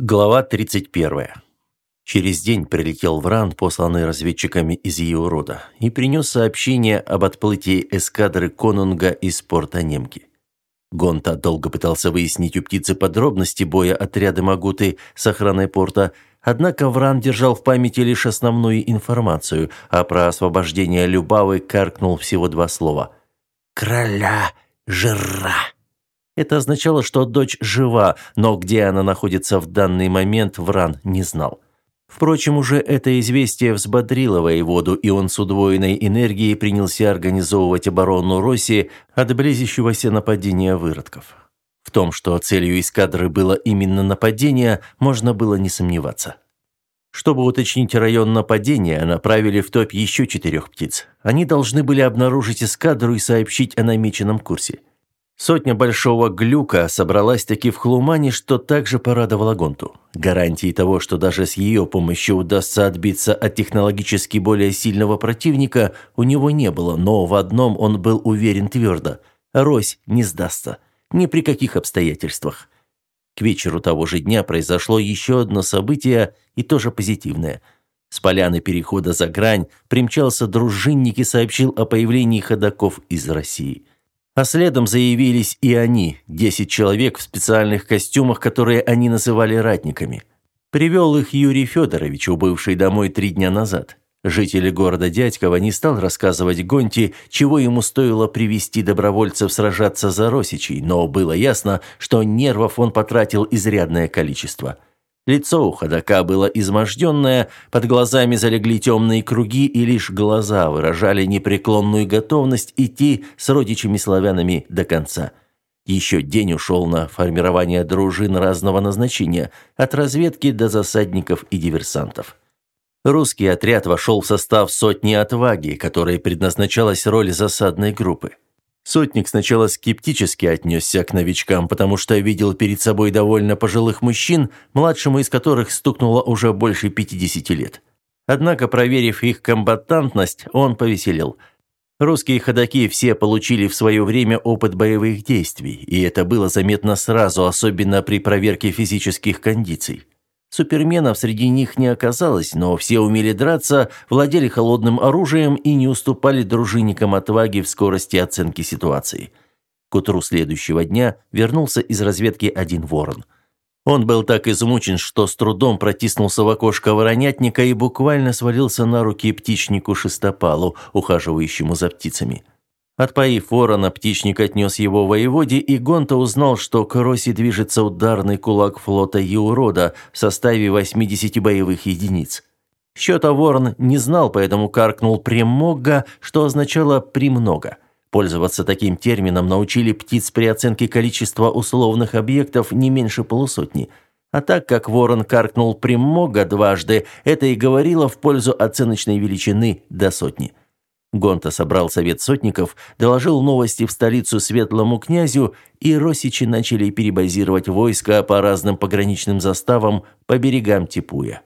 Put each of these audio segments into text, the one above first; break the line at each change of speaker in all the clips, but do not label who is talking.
Глава 31. Через день прилетел Вран, посланный разведчиками из Еурода, и принес сообщение об отплытии эскадры Конунга из порта Немки. Гонта долго пытался выяснить у птицы подробности боя отряда Магуты с охраной порта, однако Вран держал в памяти лишь основную информацию, а про освобождение Любавы каркнул всего два слова. «Короля жира!» Это означало, что дочь жива, но где она находится в данный момент, Вран не знал. Впрочем, уже это известие взбодрило воеводу, и он с удвоенной энергией принялся организовывать оборону России от близящегося нападения выродков. В том, что целью эскадры было именно нападение, можно было не сомневаться. Чтобы уточнить район нападения, направили в топ еще четырех птиц. Они должны были обнаружить эскадру и сообщить о намеченном курсе. Сотня большого глюка собралась таки в Хлумане, что также порадовало Гонту. Гарантии того, что даже с ее помощью удастся отбиться от технологически более сильного противника, у него не было, но в одном он был уверен твердо – Рось не сдастся. Ни при каких обстоятельствах. К вечеру того же дня произошло еще одно событие, и тоже позитивное. С поляны перехода за грань примчался дружинник и сообщил о появлении ходаков из России – а следом заявились и они, десять человек в специальных костюмах, которые они называли ратниками. Привел их Юрий Федорович, убывший домой три дня назад. Жители города Дядькова не стал рассказывать Гонти, чего ему стоило привести добровольцев сражаться за Росичей, но было ясно, что нервов он потратил изрядное количество – Лицо у ходока было изможденное, под глазами залегли темные круги, и лишь глаза выражали непреклонную готовность идти с родичами-славянами до конца. Еще день ушел на формирование дружин разного назначения, от разведки до засадников и диверсантов. Русский отряд вошел в состав сотни отваги, которой предназначалась роль засадной группы. Сотник сначала скептически отнесся к новичкам, потому что видел перед собой довольно пожилых мужчин, младшему из которых стукнуло уже больше 50 лет. Однако, проверив их комбатантность, он повеселел. Русские ходаки все получили в свое время опыт боевых действий, и это было заметно сразу, особенно при проверке физических кондиций. Суперменов среди них не оказалось, но все умели драться, владели холодным оружием и не уступали дружинникам отваги в скорости оценки ситуации. К утру следующего дня вернулся из разведки один ворон. Он был так измучен, что с трудом протиснулся в окошко воронятника и буквально свалился на руки птичнику Шестопалу, ухаживающему за птицами. Отпоив ворона, птичник отнес его воеводе, и Гонта узнал, что к Росе движется ударный кулак флота Юрода в составе 80 боевых единиц. Счета ворон не знал, поэтому каркнул «премога», что означало «премного». Пользоваться таким термином научили птиц при оценке количества условных объектов не меньше полусотни. А так как ворон каркнул «премога» дважды, это и говорило в пользу оценочной величины до сотни. Гонта собрал совет сотников, доложил новости в столицу светлому князю, и росичи начали перебазировать войска по разным пограничным заставам по берегам Типуя.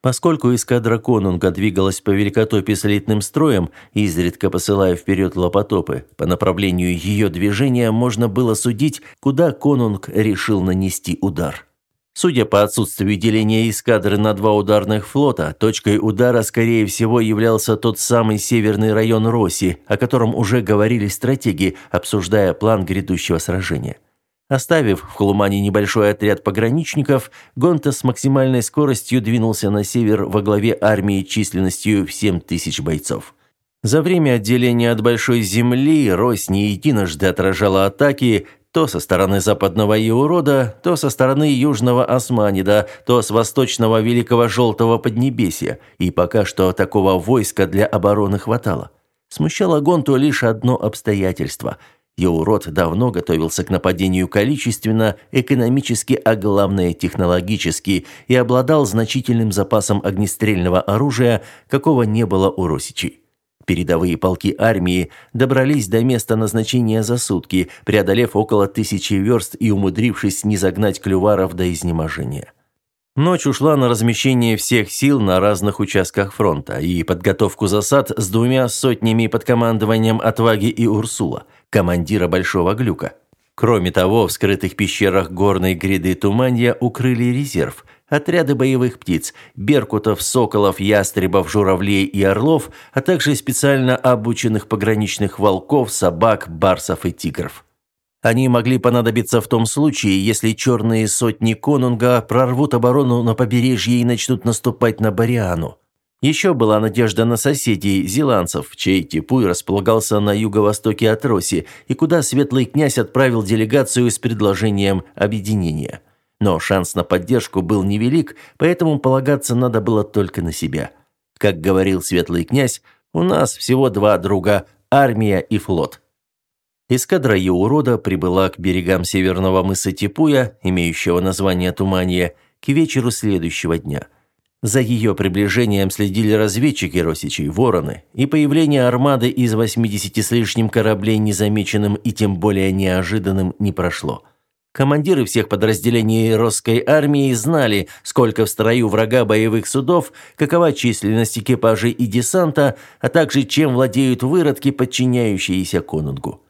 Поскольку эскадра Конунга двигалась по Великотопе слитным строем, изредка посылая вперед лопотопы, по направлению ее движения можно было судить, куда Конунг решил нанести удар. Судя по отсутствию деления эскадры на два ударных флота, точкой удара, скорее всего, являлся тот самый северный район Росси, о котором уже говорили стратеги, обсуждая план грядущего сражения. Оставив в Хлумане небольшой отряд пограничников, Гонта с максимальной скоростью двинулся на север во главе армии численностью в 7 тысяч бойцов. За время отделения от Большой Земли Рось не единожды отражала атаки, то со стороны западного Еурода, то со стороны южного Османида, то с восточного Великого Желтого Поднебесья, и пока что такого войска для обороны хватало. Смущало Гонту лишь одно обстоятельство. Еурод давно готовился к нападению количественно, экономически, а главное технологически, и обладал значительным запасом огнестрельного оружия, какого не было у Росичей. Передовые полки армии добрались до места назначения за сутки, преодолев около тысячи верст и умудрившись не загнать клюваров до изнеможения. Ночь ушла на размещение всех сил на разных участках фронта и подготовку засад с двумя сотнями под командованием Отваги и Урсула, командира Большого Глюка. Кроме того, в скрытых пещерах горной гряды Туманья укрыли резерв – отряды боевых птиц, беркутов, соколов, ястребов, журавлей и орлов, а также специально обученных пограничных волков, собак, барсов и тигров. Они могли понадобиться в том случае, если черные сотни конунга прорвут оборону на побережье и начнут наступать на Бариану. Еще была надежда на соседей, зеландцев, чей Типуй располагался на юго-востоке от Роси, и куда светлый князь отправил делегацию с предложением объединения. Но шанс на поддержку был невелик, поэтому полагаться надо было только на себя. Как говорил светлый князь, у нас всего два друга – армия и флот. Эскадра Еурода прибыла к берегам северного мыса Типуя, имеющего название Тумания, к вечеру следующего дня. За ее приближением следили разведчики Росичей, вороны, и появление армады из 80 с лишним кораблей незамеченным и тем более неожиданным не прошло. Командиры всех подразделений русской армии знали, сколько в строю врага боевых судов, какова численность экипажей и десанта, а также чем владеют выродки, подчиняющиеся конунгу.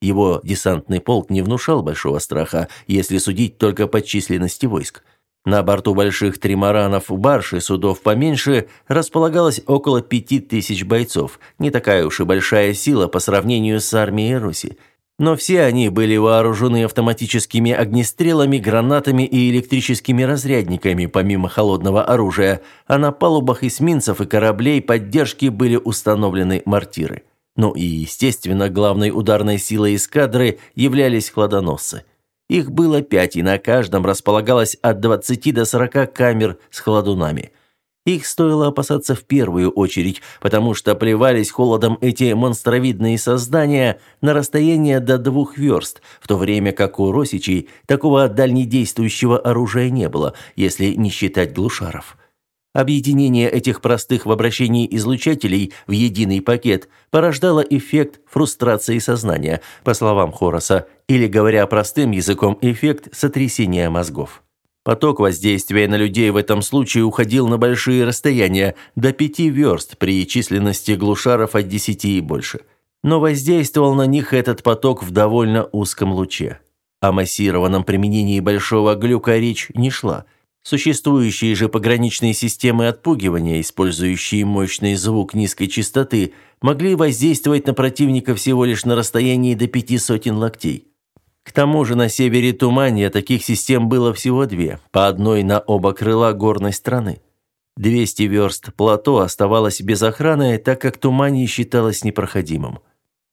Его десантный полк не внушал большого страха, если судить только по численности войск. На борту больших тримаранов барж и судов поменьше располагалось около пяти тысяч бойцов. Не такая уж и большая сила по сравнению с армией Руси. Но все они были вооружены автоматическими огнестрелами, гранатами и электрическими разрядниками, помимо холодного оружия, а на палубах эсминцев и кораблей поддержки были установлены мортиры. Ну и, естественно, главной ударной силой эскадры являлись хладоносцы. Их было пять, и на каждом располагалось от 20 до 40 камер с хладунами. Их стоило опасаться в первую очередь, потому что плевались холодом эти монстровидные создания на расстояние до двух верст, в то время как у росичей такого дальнедействующего оружия не было, если не считать глушаров. Объединение этих простых в обращении излучателей в единый пакет порождало эффект фрустрации сознания, по словам Хороса, или, говоря простым языком, эффект сотрясения мозгов. Поток воздействия на людей в этом случае уходил на большие расстояния, до пяти верст при численности глушаров от десяти и больше. Но воздействовал на них этот поток в довольно узком луче. О массированном применении большого глюка речь не шла – Существующие же пограничные системы отпугивания, использующие мощный звук низкой частоты, могли воздействовать на противника всего лишь на расстоянии до пяти сотен локтей. К тому же на севере Тумания таких систем было всего две, по одной на оба крыла горной страны. 200 верст плато оставалось без охраны, так как Тумания считалось непроходимым.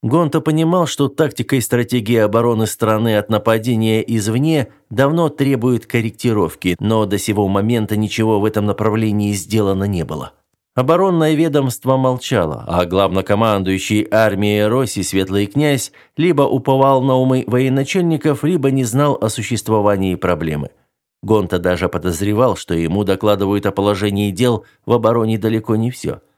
Гонта понимал, что тактика и стратегия обороны страны от нападения извне давно требует корректировки, но до сего момента ничего в этом направлении сделано не было. Оборонное ведомство молчало, а главнокомандующий армией Росси Светлый князь либо уповал на умы военачальников, либо не знал о существовании проблемы. Гонта даже подозревал, что ему докладывают о положении дел в обороне далеко не все –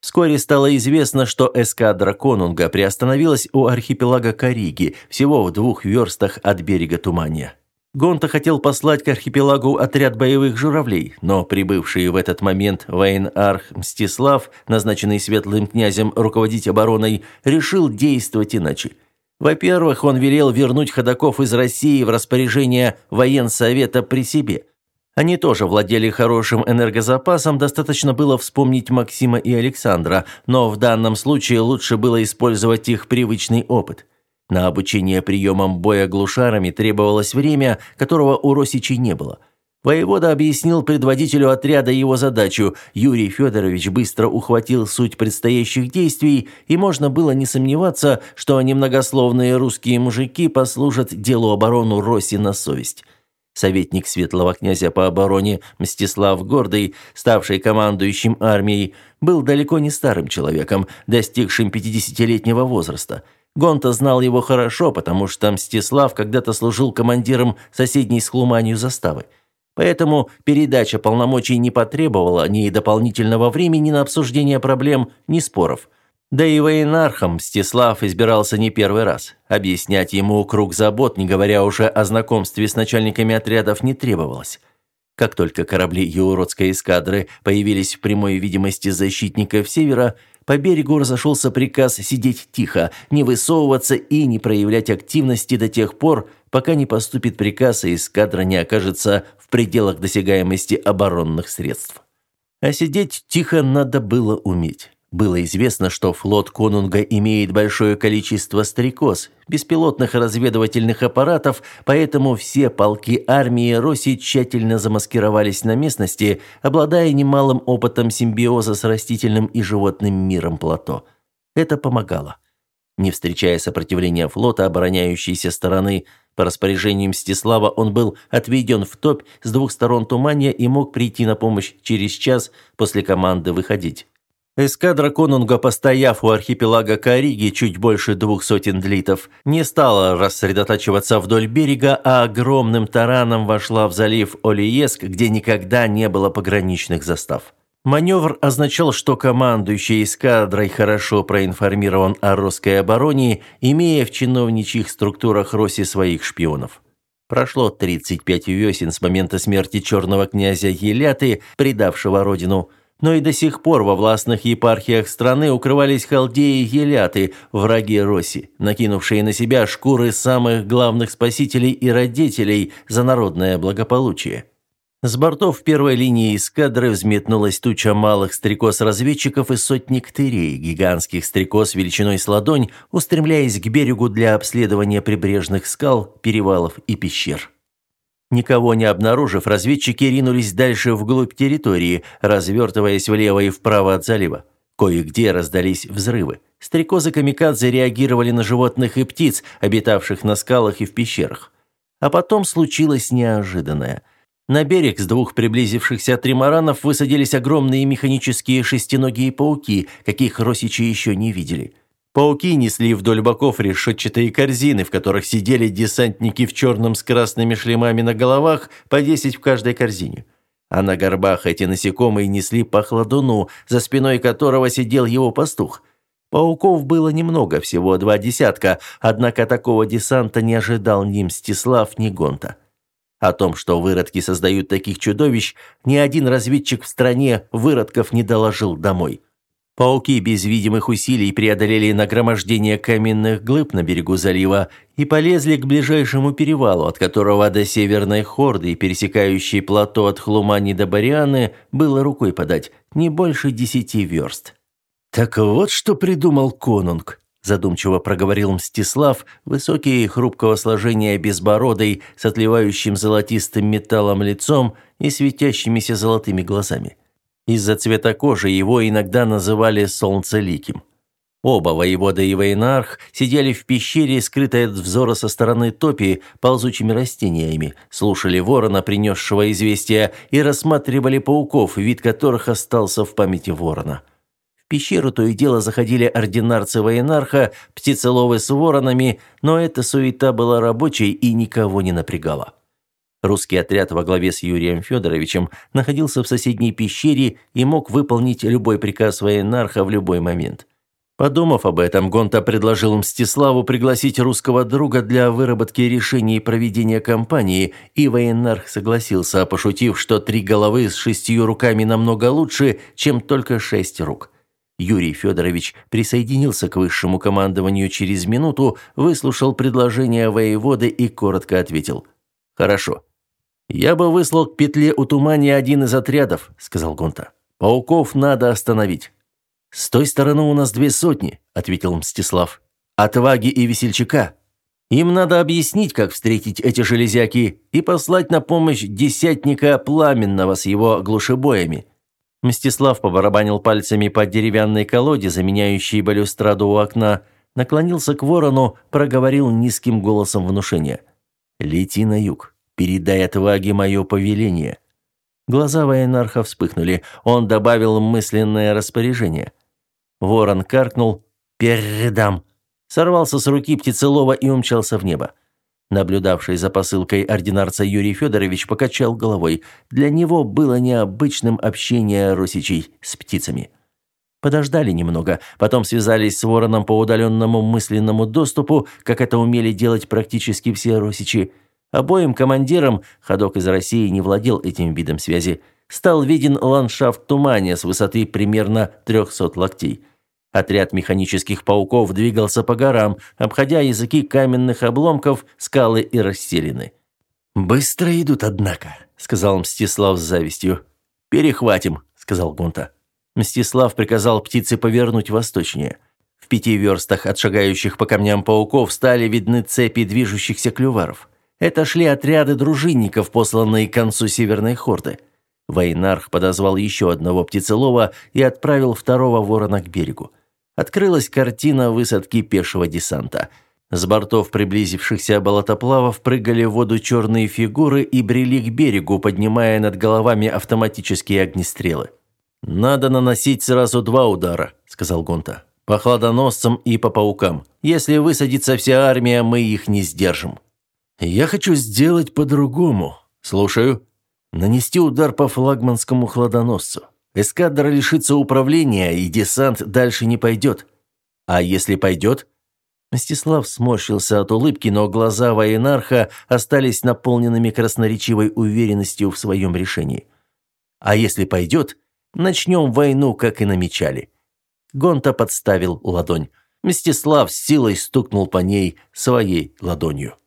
Вскоре стало известно, что эскадра Конунга приостановилась у архипелага Кариги, всего в двух верстах от берега Тумания. Гонта хотел послать к архипелагу отряд боевых журавлей, но прибывший в этот момент воен-арх Мстислав, назначенный светлым князем руководить обороной, решил действовать иначе. Во-первых, он велел вернуть ходаков из России в распоряжение военсовета при себе – они тоже владели хорошим энергозапасом, достаточно было вспомнить Максима и Александра, но в данном случае лучше было использовать их привычный опыт. На обучение приемам боя глушарами требовалось время, которого у Росичей не было. Воевода объяснил предводителю отряда его задачу. Юрий Федорович быстро ухватил суть предстоящих действий, и можно было не сомневаться, что немногословные русские мужики послужат делу оборону Роси на совесть. Советник светлого князя по обороне Мстислав Гордый, ставший командующим армией, был далеко не старым человеком, достигшим 50-летнего возраста. Гонта знал его хорошо, потому что Мстислав когда-то служил командиром соседней с Хлуманью заставы. Поэтому передача полномочий не потребовала ни дополнительного времени на обсуждение проблем, ни споров – да и военархом Мстислав избирался не первый раз. Объяснять ему круг забот, не говоря уже о знакомстве с начальниками отрядов, не требовалось. Как только корабли Юродской эскадры появились в прямой видимости защитников Севера, по берегу разошелся приказ сидеть тихо, не высовываться и не проявлять активности до тех пор, пока не поступит приказ и эскадра не окажется в пределах досягаемости оборонных средств. А сидеть тихо надо было уметь. Было известно, что флот Конунга имеет большое количество стрекоз, беспилотных разведывательных аппаратов, поэтому все полки армии России тщательно замаскировались на местности, обладая немалым опытом симбиоза с растительным и животным миром плато. Это помогало. Не встречая сопротивления флота обороняющейся стороны, по распоряжению Мстислава он был отведен в топь с двух сторон Тумания и мог прийти на помощь через час после команды выходить. Эскадра Конунга, постояв у архипелага Кариги чуть больше двух сотен длитов, не стала рассредотачиваться вдоль берега, а огромным тараном вошла в залив Олиеск, где никогда не было пограничных застав. Маневр означал, что командующий эскадрой хорошо проинформирован о русской обороне, имея в чиновничьих структурах Роси своих шпионов. Прошло 35 весен с момента смерти черного князя Еляты, предавшего родину – но и до сих пор во властных епархиях страны укрывались халдеи и еляты, враги Роси, накинувшие на себя шкуры самых главных спасителей и родителей за народное благополучие. С бортов первой линии эскадры взметнулась туча малых стрекоз-разведчиков и сотни ктырей, гигантских стрекоз величиной с ладонь, устремляясь к берегу для обследования прибрежных скал, перевалов и пещер. Никого не обнаружив, разведчики ринулись дальше вглубь территории, развертываясь влево и вправо от залива. Кое-где раздались взрывы. Стрекозы-камикадзе реагировали на животных и птиц, обитавших на скалах и в пещерах. А потом случилось неожиданное. На берег с двух приблизившихся тримаранов высадились огромные механические шестиногие пауки, каких росичи еще не видели. Пауки несли вдоль боков решетчатые корзины, в которых сидели десантники в черном с красными шлемами на головах, по десять в каждой корзине. А на горбах эти насекомые несли по хладуну, за спиной которого сидел его пастух. Пауков было немного, всего два десятка, однако такого десанта не ожидал ни Мстислав, ни Гонта. О том, что выродки создают таких чудовищ, ни один разведчик в стране выродков не доложил домой. Пауки без видимых усилий преодолели нагромождение каменных глыб на берегу залива и полезли к ближайшему перевалу, от которого до северной хорды, пересекающей плато от Хлумани до Барианы, было рукой подать, не больше десяти верст. «Так вот что придумал конунг», – задумчиво проговорил Мстислав, высокий и хрупкого сложения безбородый, с отливающим золотистым металлом лицом и светящимися золотыми глазами. Из-за цвета кожи его иногда называли «солнцеликим». Оба, воевода и военарх, сидели в пещере, скрытой от взора со стороны топи ползучими растениями, слушали ворона, принесшего известия, и рассматривали пауков, вид которых остался в памяти ворона. В пещеру то и дело заходили ординарцы военарха, птицеловы с воронами, но эта суета была рабочей и никого не напрягала. Русский отряд во главе с Юрием Федоровичем находился в соседней пещере и мог выполнить любой приказ военарха в любой момент. Подумав об этом, Гонта предложил Мстиславу пригласить русского друга для выработки решений и проведения кампании, и военарх согласился, пошутив, что три головы с шестью руками намного лучше, чем только шесть рук. Юрий Федорович присоединился к высшему командованию через минуту, выслушал предложение воеводы и коротко ответил «Хорошо». «Я бы выслал к петле у тумани один из отрядов», — сказал Гонта. «Пауков надо остановить». «С той стороны у нас две сотни», — ответил Мстислав. «Отваги и весельчака. Им надо объяснить, как встретить эти железяки, и послать на помощь десятника Пламенного с его глушебоями». Мстислав побарабанил пальцами по деревянной колоде, заменяющей балюстраду у окна, наклонился к ворону, проговорил низким голосом внушения. «Лети на юг. Передай отваге мое повеление». Глаза военарха вспыхнули. Он добавил мысленное распоряжение. Ворон каркнул «Передам». Сорвался с руки птицелова и умчался в небо. Наблюдавший за посылкой ординарца Юрий Федорович покачал головой. Для него было необычным общение русичей с птицами. Подождали немного, потом связались с вороном по удаленному мысленному доступу, как это умели делать практически все русичи. Обоим командирам, ходок из России не владел этим видом связи, стал виден ландшафт тумания с высоты примерно 300 локтей. Отряд механических пауков двигался по горам, обходя языки каменных обломков, скалы и расселины. «Быстро идут, однако», — сказал Мстислав с завистью. «Перехватим», — сказал Гонта. Мстислав приказал птице повернуть восточнее. В пяти верстах от шагающих по камням пауков стали видны цепи движущихся клюваров. Это шли отряды дружинников, посланные к концу северной хорды. Вайнарх подозвал еще одного птицелова и отправил второго ворона к берегу. Открылась картина высадки пешего десанта. С бортов приблизившихся болотоплавов прыгали в воду черные фигуры и брели к берегу, поднимая над головами автоматические огнестрелы. «Надо наносить сразу два удара», — сказал Гонта. «По хладоносцам и по паукам. Если высадится вся армия, мы их не сдержим». «Я хочу сделать по-другому. Слушаю. Нанести удар по флагманскому хладоносцу. Эскадра лишится управления, и десант дальше не пойдет. А если пойдет?» Мстислав сморщился от улыбки, но глаза военарха остались наполненными красноречивой уверенностью в своем решении. «А если пойдет, начнем войну, как и намечали». Гонта подставил ладонь. Мстислав с силой стукнул по ней своей ладонью.